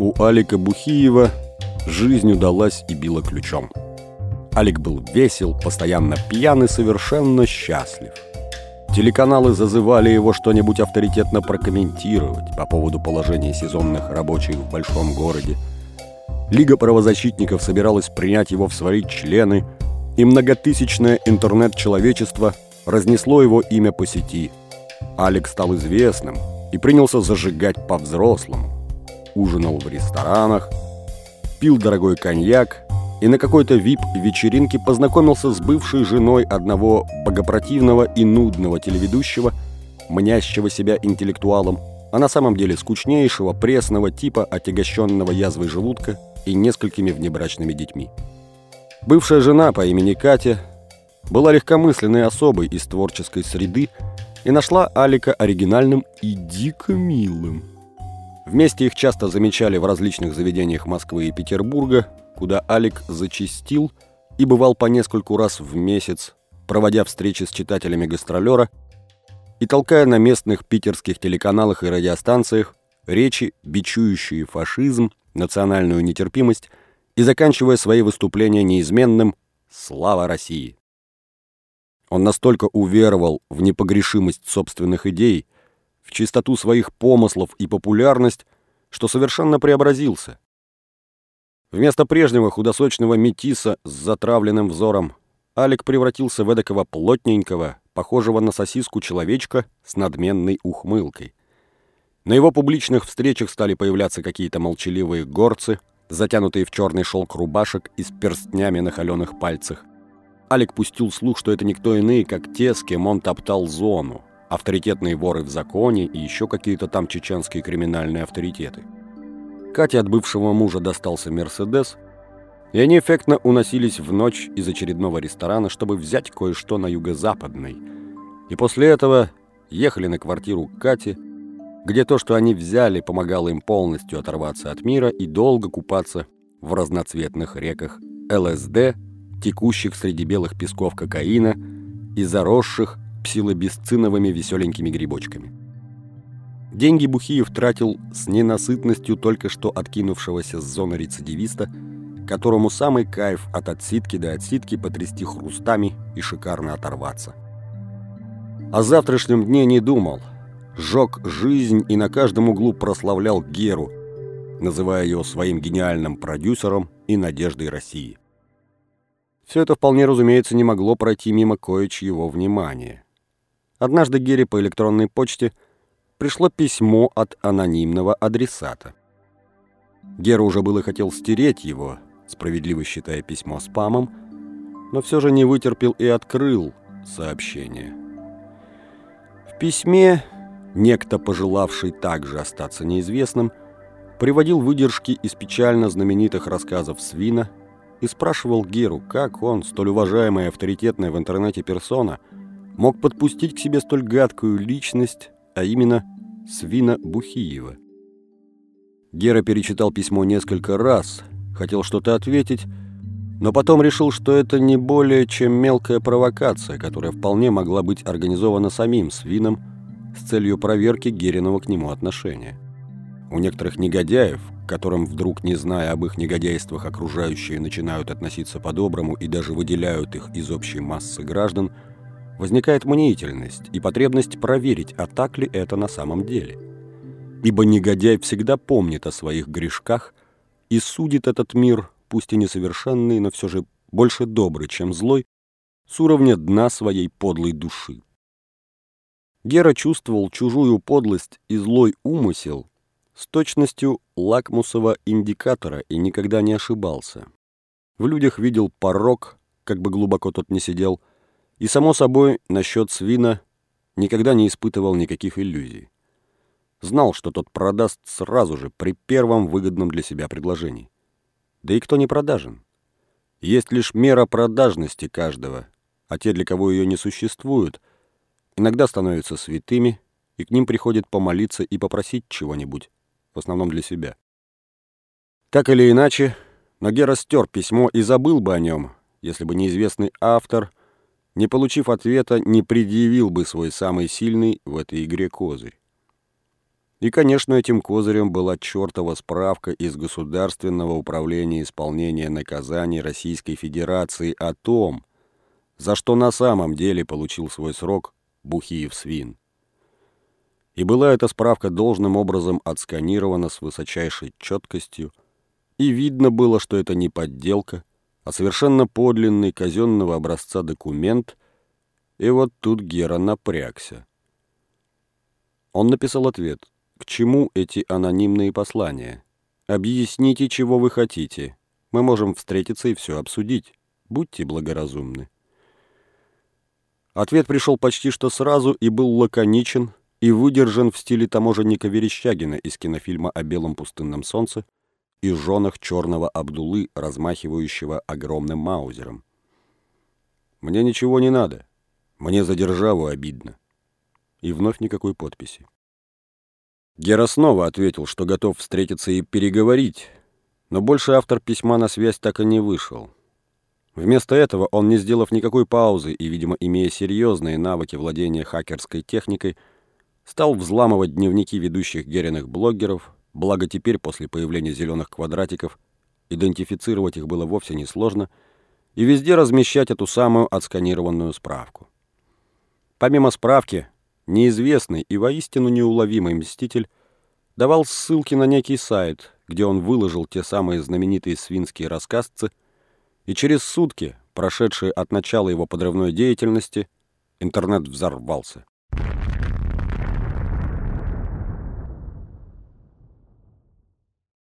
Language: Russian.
У Алика Бухиева жизнь удалась и била ключом. Алик был весел, постоянно пьян и совершенно счастлив. Телеканалы зазывали его что-нибудь авторитетно прокомментировать по поводу положения сезонных рабочих в большом городе. Лига правозащитников собиралась принять его в свои члены, и многотысячное интернет-человечество разнесло его имя по сети. Алик стал известным и принялся зажигать по-взрослому. Ужинал в ресторанах, пил дорогой коньяк и на какой-то вип-вечеринке познакомился с бывшей женой одного богопротивного и нудного телеведущего, мнящего себя интеллектуалом, а на самом деле скучнейшего, пресного типа, отягощенного язвой желудка и несколькими внебрачными детьми. Бывшая жена по имени Катя была легкомысленной особой из творческой среды и нашла Алика оригинальным и дико милым. Вместе их часто замечали в различных заведениях Москвы и Петербурга, куда Алик зачастил и бывал по нескольку раз в месяц, проводя встречи с читателями гастролера и толкая на местных питерских телеканалах и радиостанциях речи, бичующие фашизм, национальную нетерпимость и заканчивая свои выступления неизменным «Слава России!». Он настолько уверовал в непогрешимость собственных идей, в чистоту своих помыслов и популярность, что совершенно преобразился. Вместо прежнего худосочного метиса с затравленным взором Алик превратился в эдакого плотненького, похожего на сосиску человечка с надменной ухмылкой. На его публичных встречах стали появляться какие-то молчаливые горцы, затянутые в черный шелк рубашек и с перстнями на холеных пальцах. Алик пустил слух, что это никто иные, как те, с кем он топтал зону, авторитетные воры в законе и еще какие-то там чеченские криминальные авторитеты. Кате от бывшего мужа достался «Мерседес», и они эффектно уносились в ночь из очередного ресторана, чтобы взять кое-что на юго-западной. И после этого ехали на квартиру Кати, где то, что они взяли, помогало им полностью оторваться от мира и долго купаться в разноцветных реках ЛСД, текущих среди белых песков кокаина и заросших псилобесциновыми веселенькими грибочками. Деньги Бухиев тратил с ненасытностью только что откинувшегося с зоны рецидивиста, которому самый кайф от отсидки до отсидки потрясти хрустами и шикарно оторваться. О завтрашнем дне не думал, жег жизнь и на каждом углу прославлял Геру, называя его своим гениальным продюсером и надеждой России. Все это вполне, разумеется, не могло пройти мимо кое-чьего внимания. Однажды Гере по электронной почте пришло письмо от анонимного адресата. Гера уже было хотел стереть его, справедливо считая письмо спамом, но все же не вытерпел и открыл сообщение. В письме некто, пожелавший также остаться неизвестным, приводил выдержки из печально знаменитых рассказов Свина и спрашивал Геру, как он, столь уважаемая авторитетная в интернете персона, мог подпустить к себе столь гадкую личность, а именно Свина Бухиева. Гера перечитал письмо несколько раз, хотел что-то ответить, но потом решил, что это не более чем мелкая провокация, которая вполне могла быть организована самим Свином с целью проверки Гериного к нему отношения. У некоторых негодяев, которым вдруг, не зная об их негодяйствах, окружающие начинают относиться по-доброму и даже выделяют их из общей массы граждан – возникает мнительность и потребность проверить, а так ли это на самом деле. Ибо негодяй всегда помнит о своих грешках и судит этот мир, пусть и несовершенный, но все же больше добрый, чем злой, с уровня дна своей подлой души. Гера чувствовал чужую подлость и злой умысел с точностью лакмусового индикатора и никогда не ошибался. В людях видел порог, как бы глубоко тот не сидел, и, само собой, насчет свина никогда не испытывал никаких иллюзий. Знал, что тот продаст сразу же, при первом выгодном для себя предложении. Да и кто не продажен? Есть лишь мера продажности каждого, а те, для кого ее не существует, иногда становятся святыми, и к ним приходит помолиться и попросить чего-нибудь, в основном для себя. Так или иначе, но стер письмо и забыл бы о нем, если бы неизвестный автор не получив ответа, не предъявил бы свой самый сильный в этой игре козырь. И, конечно, этим козырем была чертова справка из Государственного управления исполнения наказаний Российской Федерации о том, за что на самом деле получил свой срок Бухиев свин. И была эта справка должным образом отсканирована с высочайшей четкостью, и видно было, что это не подделка, а совершенно подлинный казенного образца документ, и вот тут Гера напрягся. Он написал ответ – к чему эти анонимные послания? Объясните, чего вы хотите. Мы можем встретиться и все обсудить. Будьте благоразумны. Ответ пришел почти что сразу и был лаконичен и выдержан в стиле таможенника Верещагина из кинофильма «О белом пустынном солнце» и женах черного Абдулы, размахивающего огромным маузером. «Мне ничего не надо. Мне за державу обидно». И вновь никакой подписи. Гера снова ответил, что готов встретиться и переговорить, но больше автор письма на связь так и не вышел. Вместо этого он, не сделав никакой паузы и, видимо, имея серьезные навыки владения хакерской техникой, стал взламывать дневники ведущих Гериных блогеров, благо теперь, после появления зеленых квадратиков, идентифицировать их было вовсе несложно, и везде размещать эту самую отсканированную справку. Помимо справки, неизвестный и воистину неуловимый мститель давал ссылки на некий сайт, где он выложил те самые знаменитые свинские рассказцы, и через сутки, прошедшие от начала его подрывной деятельности, интернет взорвался.